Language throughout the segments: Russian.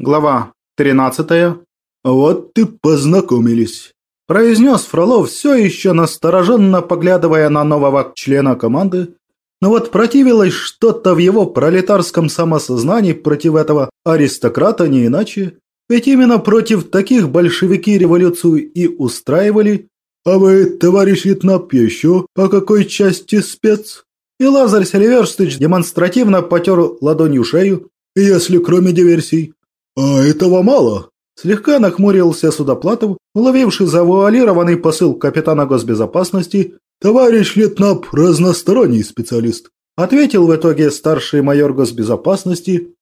Глава 13. «Вот ты познакомились», – произнес Фролов, все еще настороженно поглядывая на нового члена команды. Но вот противилось что-то в его пролетарском самосознании против этого аристократа не иначе. Ведь именно против таких большевики революцию и устраивали. «А вы, товарищ Витнап, еще по какой части спец?» И Лазарь Селиверстыч демонстративно потер ладонью шею. «Если кроме диверсий». «А этого мало?» Слегка нахмурился Судоплатов, уловивший завуалированный посыл капитана госбезопасности. «Товарищ Летнап – разносторонний специалист», – ответил в итоге старший майор госбезопасности.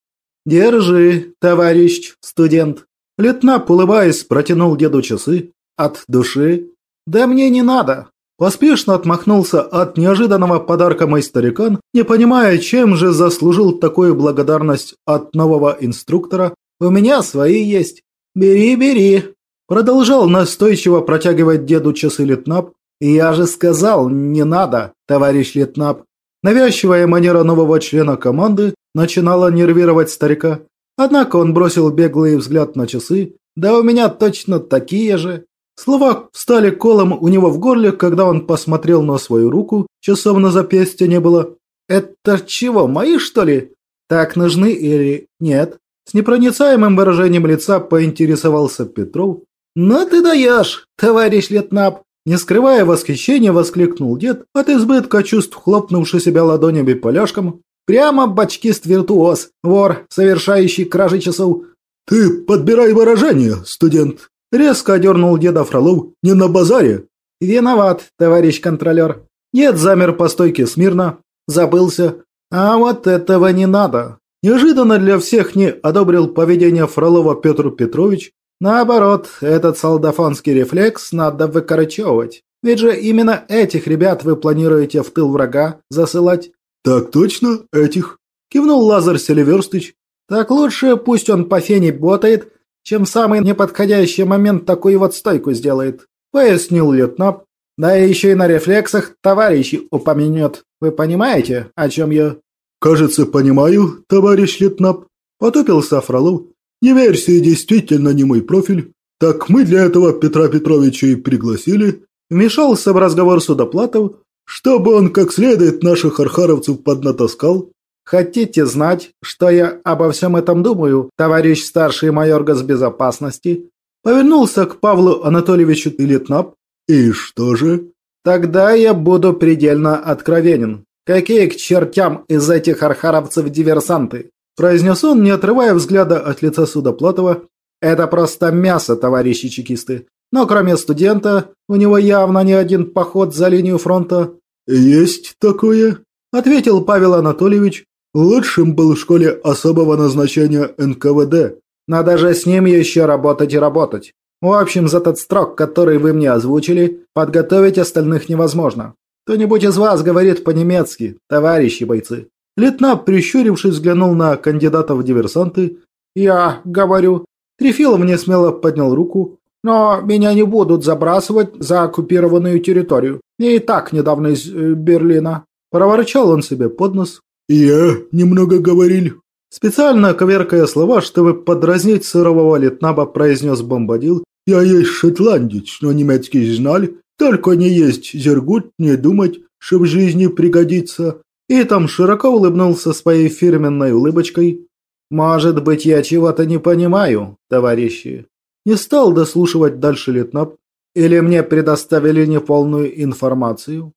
«Держи, товарищ студент». Летнап, улыбаясь, протянул деду часы. «От души». «Да мне не надо». Поспешно отмахнулся от неожиданного подарка мой старикан, не понимая, чем же заслужил такую благодарность от нового инструктора, у меня свои есть. Бери, бери. Продолжал настойчиво протягивать деду часы Литнап. Я же сказал, не надо, товарищ Литнап. Навязчивая манера нового члена команды начинала нервировать старика. Однако он бросил беглый взгляд на часы. Да у меня точно такие же. Слова встали колом у него в горле, когда он посмотрел на свою руку. Часов на запястье не было. «Это чего, мои, что ли? Так нужны или нет?» С непроницаемым выражением лица поинтересовался Петров. «Ну ты даешь, товарищ Летнап!» Не скрывая восхищения, воскликнул дед, от избытка чувств хлопнувший себя ладонями поляшком. «Прямо бачкист-виртуоз, вор, совершающий кражи часов!» «Ты подбирай выражение, студент!» Резко одернул деда Фролов. «Не на базаре!» «Виноват, товарищ контролер!» Дед замер по стойке смирно, забылся. «А вот этого не надо!» Неожиданно для всех не одобрил поведение Фролова Петр Петрович. Наоборот, этот солдафонский рефлекс надо выкорчевывать. Ведь же именно этих ребят вы планируете в тыл врага засылать. Так точно, этих. Кивнул Лазарь Селиверстыч. Так лучше пусть он по фене ботает, чем в самый неподходящий момент такую вот стойку сделает. Пояснил Летнап. Да и еще и на рефлексах товарищи упомянет. Вы понимаете, о чем я? «Кажется, понимаю, товарищ Летнап», – потупился Фролов. «Диверсия действительно не мой профиль. Так мы для этого Петра Петровича и пригласили». Вмешался в разговор Судоплатов, чтобы он как следует наших архаровцев поднатаскал. «Хотите знать, что я обо всем этом думаю, товарищ старший майор госбезопасности?» Повернулся к Павлу Анатольевичу Летнап. «И что же?» «Тогда я буду предельно откровенен. «Какие к чертям из этих архаровцев диверсанты?» произнес он, не отрывая взгляда от лица Судоплатова. «Это просто мясо, товарищи чекисты. Но кроме студента, у него явно не один поход за линию фронта». «Есть такое», – ответил Павел Анатольевич. «Лучшим был в школе особого назначения НКВД. Надо же с ним еще работать и работать. В общем, за тот строк, который вы мне озвучили, подготовить остальных невозможно. «Кто-нибудь из вас говорит по-немецки, товарищи бойцы?» Летнап, прищурившись, взглянул на кандидата в диверсанты. «Я говорю». Трефилов не смело поднял руку. «Но меня не будут забрасывать за оккупированную территорию. И так недавно из э, Берлина». Проворчал он себе под нос. «Я немного говорил». Специально коверкая слова, чтобы подразнить сырового летнаба, произнес бомбадил. «Я есть шотландец, но немецкий знали. Только не есть зергут, не думать, что в жизни пригодится. И там широко улыбнулся своей фирменной улыбочкой. «Может быть, я чего-то не понимаю, товарищи?» Не стал дослушивать дальше Литнап. Или мне предоставили неполную информацию?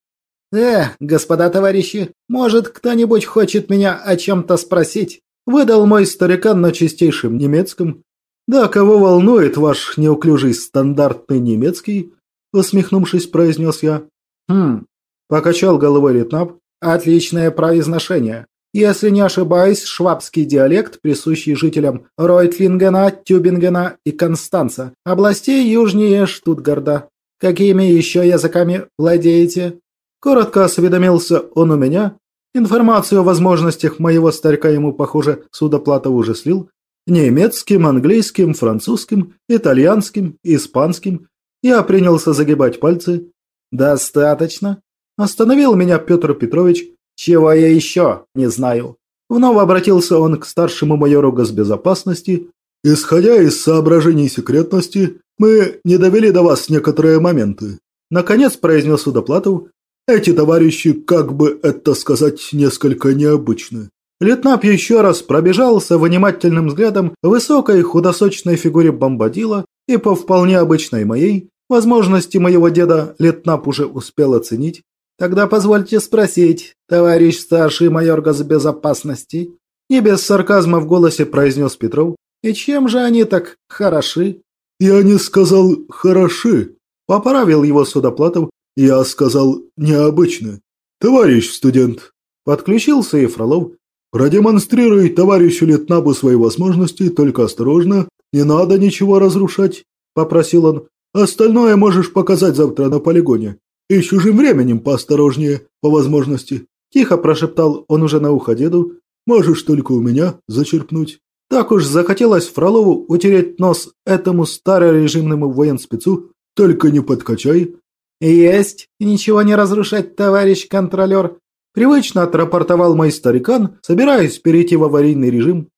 «Э, господа товарищи, может, кто-нибудь хочет меня о чем-то спросить?» Выдал мой старикан на чистейшем немецком. «Да, кого волнует ваш неуклюжий стандартный немецкий?» Усмехнувшись, произнес я. Хм, покачал головой Литнап. Отличное произношение. Если не ошибаюсь, швабский диалект, присущий жителям Ройтлингена, Тюбингена и Констанца, областей южнее Штутгарда. Какими еще языками владеете? Коротко осведомился он у меня. Информацию о возможностях моего старика ему, похоже, судоплата уже слил. Немецким, английским, французским, итальянским, испанским я принялся загибать пальцы. «Достаточно!» Остановил меня Петр Петрович. «Чего я еще не знаю?» Вновь обратился он к старшему майору госбезопасности. исходя из соображений секретности, мы не довели до вас некоторые моменты. Наконец произнес Судоплатов. Эти товарищи, как бы это сказать, несколько необычны. Летнап еще раз пробежался внимательным взглядом высокой худосочной фигуре бомбадила и по вполне обычной моей, возможности моего деда Летнап уже успел оценить. Тогда позвольте спросить, товарищ старший майор госбезопасности, не без сарказма в голосе произнес Петров, и чем же они так хороши? Я не сказал «хороши», поправил его Судоплатов, я сказал «необычны». Товарищ студент, подключился и Фролов, продемонстрируй товарищу Летнабу свои возможности, только осторожно, не надо ничего разрушать, попросил он. Остальное можешь показать завтра на полигоне. И чужим временем поосторожнее, по возможности. Тихо прошептал он уже на ухо деду. Можешь только у меня зачерпнуть. Так уж захотелось Фролову утереть нос этому старорежимному военспецу. Только не подкачай. Есть. Ничего не разрушать, товарищ контролер. Привычно отрапортовал мой старикан, собираясь перейти в аварийный режим.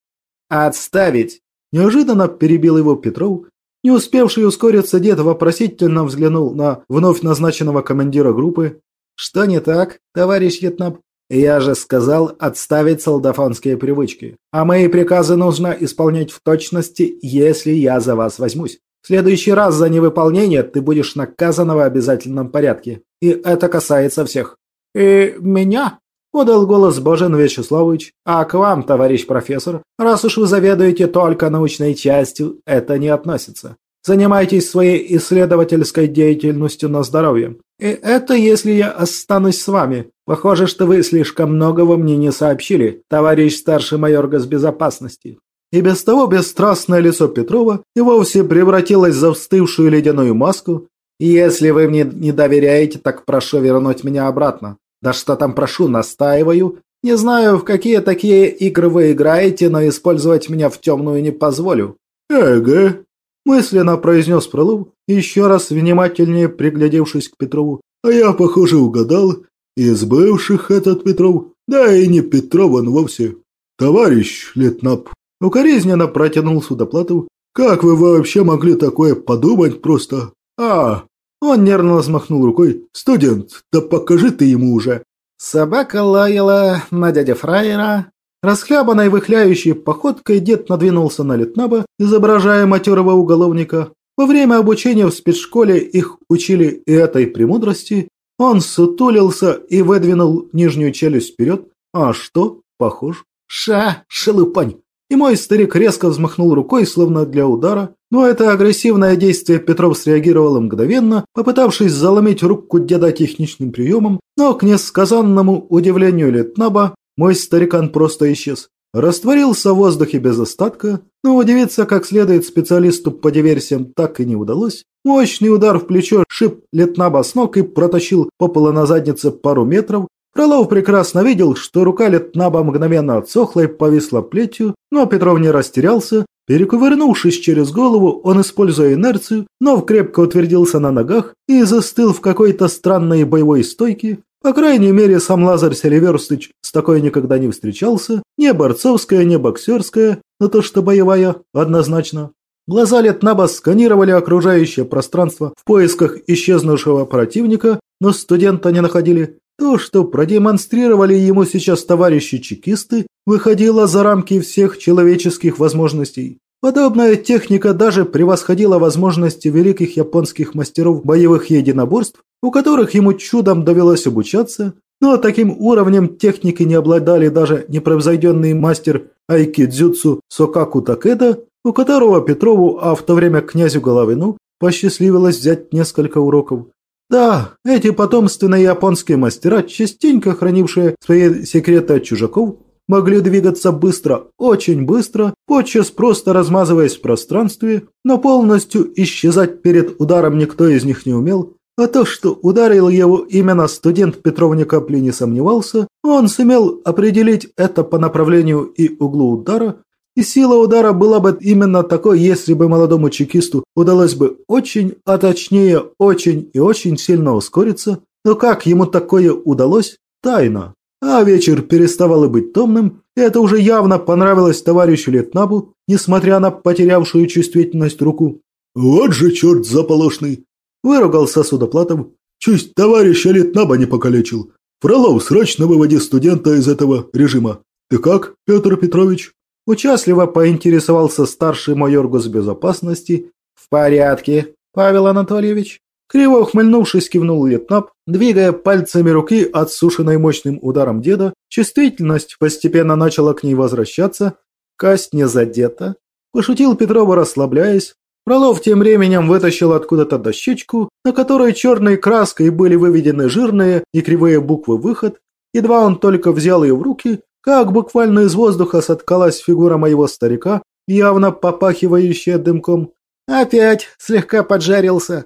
«Отставить!» Неожиданно перебил его Петров, не успевший ускориться дед вопросительно взглянул на вновь назначенного командира группы. «Что не так, товарищ Етнаб?» «Я же сказал отставить солдафонские привычки. А мои приказы нужно исполнять в точности, если я за вас возьмусь. В следующий раз за невыполнение ты будешь наказан в обязательном порядке. И это касается всех». «И меня?» – подал голос Божен Вячеславович. «А к вам, товарищ профессор, раз уж вы заведуете только научной частью, это не относится. Занимайтесь своей исследовательской деятельностью на здоровье. И это если я останусь с вами. Похоже, что вы слишком многого мне не сообщили, товарищ старший майор госбезопасности». И без того бесстрастное лицо Петрова и вовсе превратилось в застывшую ледяную маску. «Если вы мне не доверяете, так прошу вернуть меня обратно. Да что там прошу, настаиваю. Не знаю, в какие такие игры вы играете, но использовать меня в темную не позволю». «Эгэ», – мысленно произнес Фролов, еще раз внимательнее приглядевшись к Петрову. «А я, похоже, угадал. Из бывших этот Петров, да и не Петров он вовсе. Товарищ Летнап». Укоризненно протянул Судоплатов. «Как вы вообще могли такое подумать просто? А, он нервно взмахнул рукой. «Студент, да покажи ты ему уже!» Собака лаяла на дядя Фраера. Расхлябанной выхляющей походкой дед надвинулся на Летнаба, изображая матерого уголовника. Во время обучения в спецшколе их учили и этой премудрости. Он сутулился и выдвинул нижнюю челюсть вперед. А что? Похож. «Ша, шелупань!» И мой старик резко взмахнул рукой, словно для удара, но это агрессивное действие Петров среагировал мгновенно, попытавшись заломить руку деда техничным приемом, но к несказанному удивлению Летнаба мой старикан просто исчез. Растворился в воздухе без остатка, но удивиться как следует специалисту по диверсиям так и не удалось. Мощный удар в плечо шип Летнаба с ног и протащил по полу на заднице пару метров, Фролов прекрасно видел, что рука Летнаба мгновенно отсохла и повисла плетью, но Петров не растерялся. Перекувырнувшись через голову, он, используя инерцию, но крепко утвердился на ногах и застыл в какой-то странной боевой стойке. По крайней мере, сам Лазарь Селиверстыч с такой никогда не встречался. Не борцовская, не боксерская, но то, что боевая, однозначно. Глаза Летнаба сканировали окружающее пространство в поисках исчезнувшего противника, но студента не находили. То, что продемонстрировали ему сейчас товарищи-чекисты, выходило за рамки всех человеческих возможностей. Подобная техника даже превосходила возможности великих японских мастеров боевых единоборств, у которых ему чудом довелось обучаться, но таким уровнем техники не обладали даже непревзойденный мастер айкидзюцу Сокаку Такеда, у которого Петрову, а в то время князю Головину, посчастливилось взять несколько уроков. Да, эти потомственные японские мастера, частенько хранившие свои секреты от чужаков, могли двигаться быстро, очень быстро, подчас просто размазываясь в пространстве, но полностью исчезать перед ударом никто из них не умел. А то, что ударил его именно студент Петров ни не сомневался, он сумел определить это по направлению и углу удара, и сила удара была бы именно такой, если бы молодому чекисту удалось бы очень, а точнее очень и очень сильно ускориться. Но как ему такое удалось – тайна. а вечер переставал быть томным, и это уже явно понравилось товарищу Летнабу, несмотря на потерявшую чувствительность руку. «Вот же черт заполошный!» – выругался Судоплатов. «Честь товарища Летнаба не покалечил. Фролов, срочно выводи студента из этого режима. Ты как, Петр Петрович?» Участливо поинтересовался старший майор госбезопасности. «В порядке, Павел Анатольевич». Криво ухмыльнувшись, кивнул Летнап, двигая пальцами руки, отсушенной мощным ударом деда, чувствительность постепенно начала к ней возвращаться, касть не задета. Пошутил Петрова, расслабляясь. Фролов тем временем вытащил откуда-то дощечку, на которой черной краской были выведены жирные и кривые буквы «Выход». Едва он только взял ее в руки, как буквально из воздуха соткалась фигура моего старика, явно попахивающая дымком. «Опять слегка поджарился»,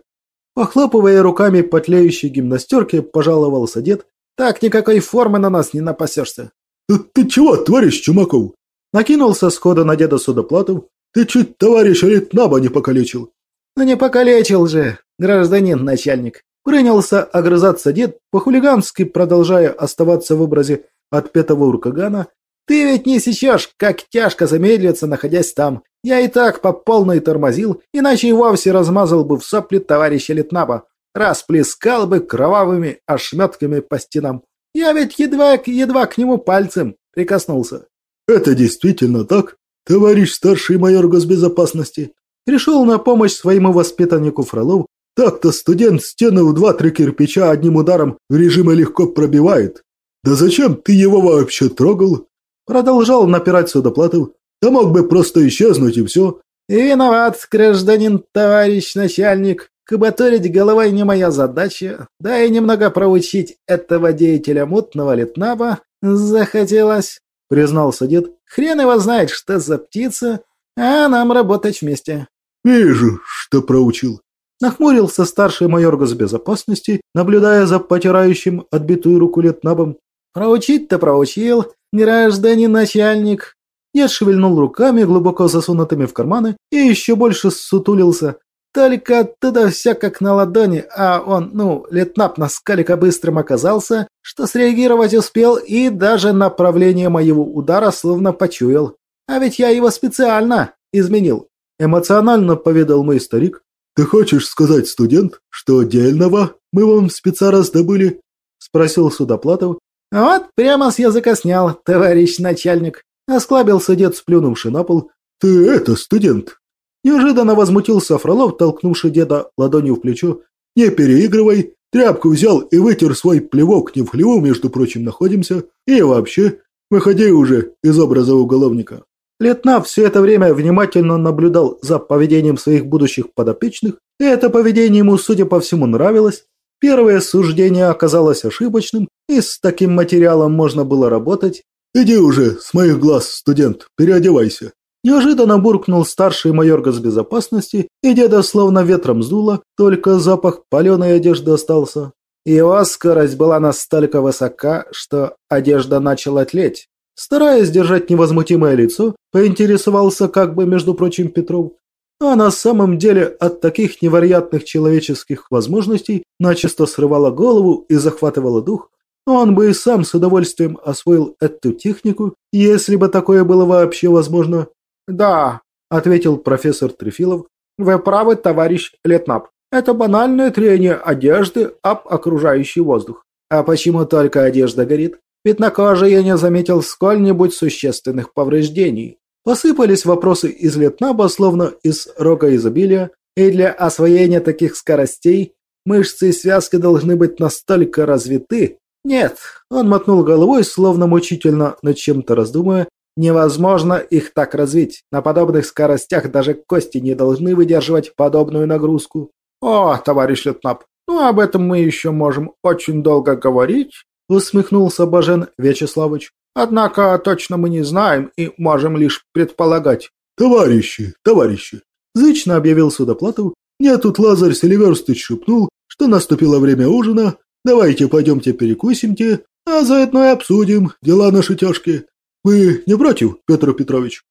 Похлопывая руками по тлеющей гимнастерке, пожаловался дед. «Так никакой формы на нас не напасешься». «Ты, ты чего, товарищ Чумаков?» Накинулся схода на деда Судоплатов. «Ты чуть товарища Литнаба не покалечил». «Ну не покалечил же, гражданин начальник». Принялся огрызаться дед, по-хулигански продолжая оставаться в образе отпетого уркагана. «Ты ведь не сечешь, как тяжко замедлиться, находясь там. Я и так по полной тормозил, иначе и вовсе размазал бы в сопли товарища Литнаба, расплескал бы кровавыми ошметками по стенам. Я ведь едва-едва к нему пальцем прикоснулся. Это действительно так, товарищ старший майор госбезопасности. Пришел на помощь своему воспитаннику Фролов. Так-то студент стену в два-три кирпича одним ударом в режиме легко пробивает. Да зачем ты его вообще трогал? Продолжал напирать Судоплатов. Да мог бы просто исчезнуть и все. Виноват, гражданин товарищ начальник. Кабаторить головой не моя задача. Да и немного проучить этого деятеля мутного летнаба захотелось, признался дед. Хрен его знает, что за птица, а нам работать вместе. Вижу, что проучил. Нахмурился старший майор госбезопасности, наблюдая за потирающим отбитую руку летнабом. Проучить-то проучил, гражданин начальник, я шевельнул руками, глубоко засунутыми в карманы, и еще больше сутулился. Только оттуда все как на ладони, а он, ну, летнап насколько быстрым оказался, что среагировать успел и даже направление моего удара словно почуял. А ведь я его специально изменил. Эмоционально поведал мой старик. «Ты хочешь сказать, студент, что отдельного мы вам спеца раздобыли?» Спросил Судоплатов. «Вот прямо с языка снял, товарищ начальник. Осклабился дед, сплюнувший на пол. «Ты это, студент!» Неожиданно возмутился Фролов, толкнувший деда ладонью в плечо. «Не переигрывай! Тряпку взял и вытер свой плевок, не в хлеву, между прочим, находимся. И вообще, выходи уже из образа уголовника». Летнав все это время внимательно наблюдал за поведением своих будущих подопечных, и это поведение ему, судя по всему, нравилось. Первое суждение оказалось ошибочным, и с таким материалом можно было работать «Иди уже, с моих глаз, студент, переодевайся!» Неожиданно буркнул старший майор госбезопасности, и деда словно ветром сдуло, только запах паленой одежды остался. Его скорость была настолько высока, что одежда начала тлеть. Стараясь держать невозмутимое лицо, поинтересовался как бы, между прочим, Петров. А на самом деле от таких невероятных человеческих возможностей начисто срывала голову и захватывала дух, он бы и сам с удовольствием освоил эту технику, если бы такое было вообще возможно. «Да», – ответил профессор Трефилов, – «вы правы, товарищ Летнап. Это банальное трение одежды об окружающий воздух. А почему только одежда горит? Ведь на коже я не заметил сколь-нибудь существенных повреждений». Посыпались вопросы из Летнаба, словно из рога изобилия, и для освоения таких скоростей мышцы и связки должны быть настолько развиты, «Нет», – он мотнул головой, словно мучительно над чем-то раздумывая, «невозможно их так развить. На подобных скоростях даже кости не должны выдерживать подобную нагрузку». «О, товарищ Летнап, ну об этом мы еще можем очень долго говорить», – усмехнулся Бажен Вячеславович. «Однако точно мы не знаем и можем лишь предполагать». «Товарищи, товарищи!» – зычно объявил Судоплатов. «Мне тут Лазарь Селиверстыч шепнул, что наступило время ужина, Давайте пойдемте перекусимте, а заодно и обсудим дела наши тяжкие. Вы не против, Петр Петрович?»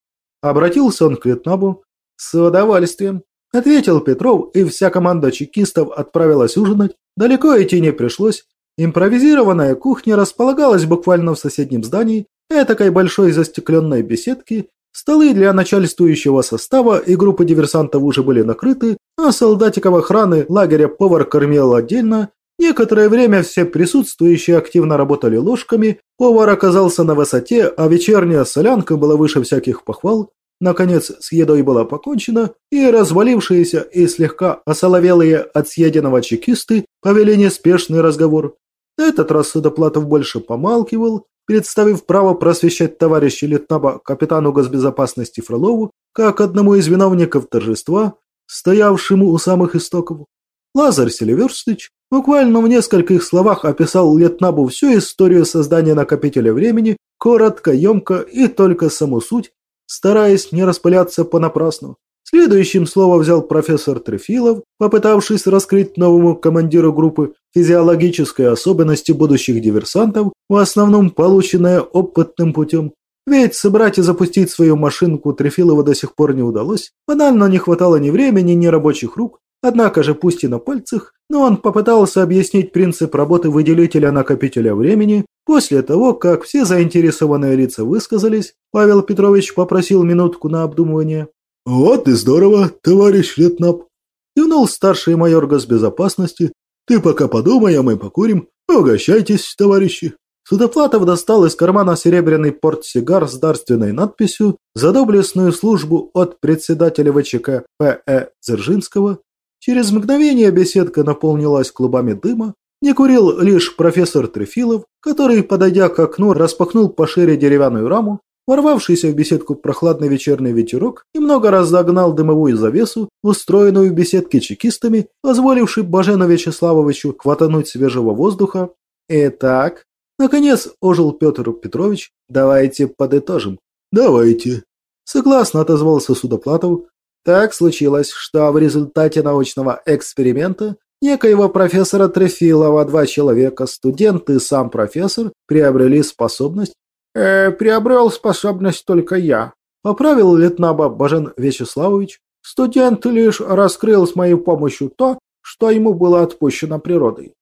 Обратился он к Ветнабу. «С удовольствием», – ответил Петров, и вся команда чекистов отправилась ужинать. Далеко идти не пришлось. Импровизированная кухня располагалась буквально в соседнем здании, этакой большой застекленной беседки, столы для начальствующего состава и группы диверсантов уже были накрыты, а солдатиков охраны лагеря повар кормил отдельно, Некоторое время все присутствующие активно работали ложками, повар оказался на высоте, а вечерняя солянка была выше всяких похвал. Наконец, с едой была покончена, и развалившиеся и слегка осоловелые от съеденного чекисты повели неспешный разговор. На этот раз Судоплатов больше помалкивал, представив право просвещать товарища Литнаба капитану госбезопасности Фролову, как одному из виновников торжества, стоявшему у самых истоков. Лазарь Селиверстыч буквально в нескольких словах описал Летнабу всю историю создания накопителя времени, коротко, емко и только саму суть, стараясь не распыляться понапрасну. Следующим слово взял профессор Трефилов, попытавшись раскрыть новому командиру группы физиологические особенности будущих диверсантов, в основном полученные опытным путем. Ведь собрать и запустить свою машинку Трефилова до сих пор не удалось, банально не хватало ни времени, ни рабочих рук, Однако же, пусть и на пальцах, но он попытался объяснить принцип работы выделителя-накопителя времени. После того, как все заинтересованные лица высказались, Павел Петрович попросил минутку на обдумывание. «Вот и здорово, товарищ Летнап!» Кивнул старший майор госбезопасности. «Ты пока подумай, а мы покурим. Угощайтесь, товарищи!» Судоплатов достал из кармана серебряный портсигар с дарственной надписью «За доблестную службу от председателя ВЧК П.Э. Дзержинского Через мгновение беседка наполнилась клубами дыма. Не курил лишь профессор Трефилов, который, подойдя к окну, распахнул пошире деревянную раму, ворвавшийся в беседку прохладный вечерний ветерок немного разогнал дымовую завесу, устроенную в беседке чекистами, позволивший Бажену Вячеславовичу хватануть свежего воздуха. Итак, наконец ожил Петр Петрович, давайте подытожим. Давайте. Согласно отозвался Судоплатов, так случилось, что в результате научного эксперимента некоего профессора Трефилова два человека, студент и сам профессор, приобрели способность... Э, приобрел способность только я. Поправил Летнаба Бажен Вячеславович. Студент лишь раскрыл с моей помощью то, что ему было отпущено природой.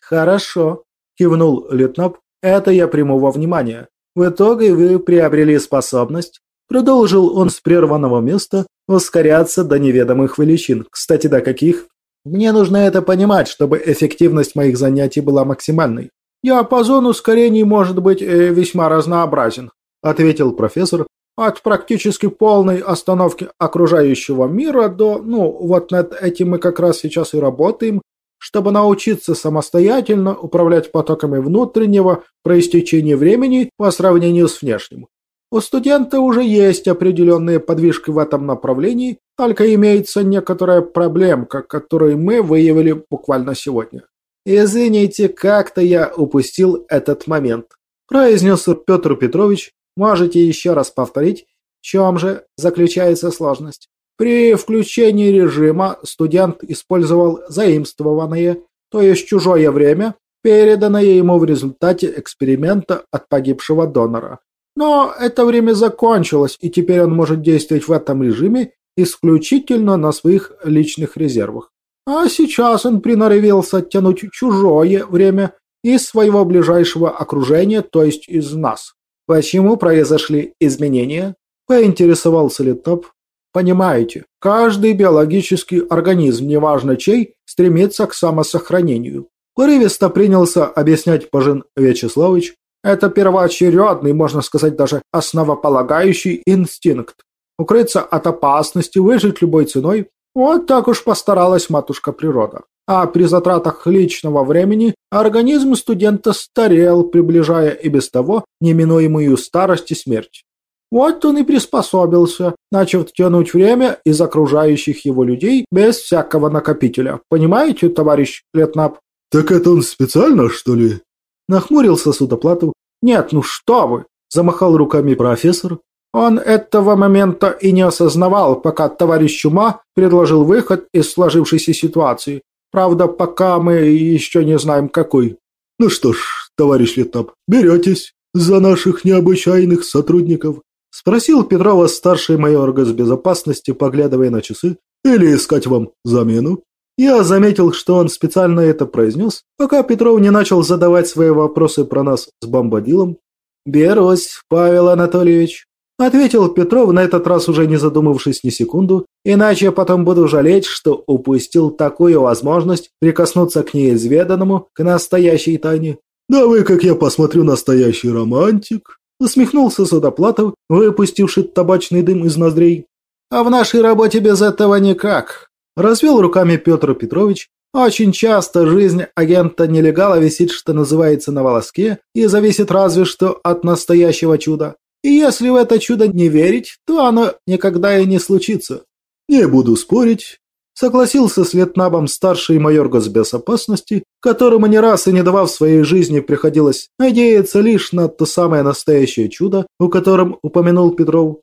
Хорошо, кивнул Летнаб. Это я приму во внимание. В итоге вы приобрели способность, продолжил он с прерванного места, ускоряться до неведомых величин. Кстати, до каких? Мне нужно это понимать, чтобы эффективность моих занятий была максимальной. Диапазон ускорений может быть э, весьма разнообразен, ответил профессор. От практически полной остановки окружающего мира до, ну, вот над этим мы как раз сейчас и работаем, чтобы научиться самостоятельно управлять потоками внутреннего проистечения времени по сравнению с внешним. У студента уже есть определенные подвижки в этом направлении, только имеется некоторая проблемка, которую мы выявили буквально сегодня. «Извините, как-то я упустил этот момент», – произнес Петр Петрович. «Можете еще раз повторить, в чем же заключается сложность?» При включении режима студент использовал заимствованное, то есть чужое время, переданное ему в результате эксперимента от погибшего донора. Но это время закончилось, и теперь он может действовать в этом режиме исключительно на своих личных резервах. А сейчас он приноровился оттянуть чужое время из своего ближайшего окружения, то есть из нас. Почему произошли изменения? Поинтересовался Летоп. Понимаете, каждый биологический организм, неважно чей, стремится к самосохранению. Порывисто принялся объяснять Пажин Вячеславович, это первоочередный, можно сказать даже основополагающий инстинкт. Укрыться от опасности, выжить любой ценой – вот так уж постаралась матушка природа. А при затратах личного времени организм студента старел, приближая и без того неминуемую старость и смерть. Вот он и приспособился, начав тянуть время из окружающих его людей без всякого накопителя. Понимаете, товарищ Летнап? Так это он специально, что ли? Нахмурился Судоплатов. «Нет, ну что вы!» – замахал руками профессор. Он этого момента и не осознавал, пока товарищ Чума предложил выход из сложившейся ситуации. Правда, пока мы еще не знаем, какой. «Ну что ж, товарищ Летап, беретесь за наших необычайных сотрудников?» – спросил Петрова старший майор госбезопасности, поглядывая на часы. «Или искать вам замену?» Я заметил, что он специально это произнес, пока Петров не начал задавать свои вопросы про нас с Бомбадилом. «Берусь, Павел Анатольевич», – ответил Петров, на этот раз уже не задумавшись ни секунду, «иначе я потом буду жалеть, что упустил такую возможность прикоснуться к неизведанному, к настоящей тайне». «Да вы, как я посмотрю, настоящий романтик», – усмехнулся Судоплатов, выпустивший табачный дым из ноздрей. «А в нашей работе без этого никак», Развел руками Петр Петрович. Очень часто жизнь агента-нелегала висит, что называется, на волоске и зависит разве что от настоящего чуда. И если в это чудо не верить, то оно никогда и не случится. Не буду спорить. Согласился с Летнабом старший майор госбезопасности, которому не раз и не два в своей жизни приходилось надеяться лишь на то самое настоящее чудо, о котором упомянул Петров.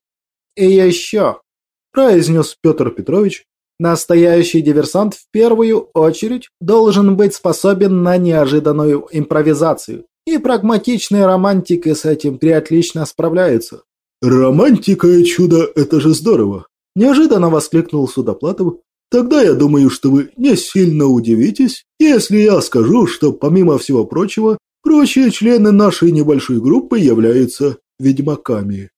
«И еще», – произнес Петр Петрович, Настоящий диверсант в первую очередь должен быть способен на неожиданную импровизацию. И прагматичные романтики с этим три отлично справляются. «Романтика и чудо – это же здорово!» – неожиданно воскликнул Судоплатов. «Тогда я думаю, что вы не сильно удивитесь, если я скажу, что, помимо всего прочего, прочие члены нашей небольшой группы являются ведьмаками».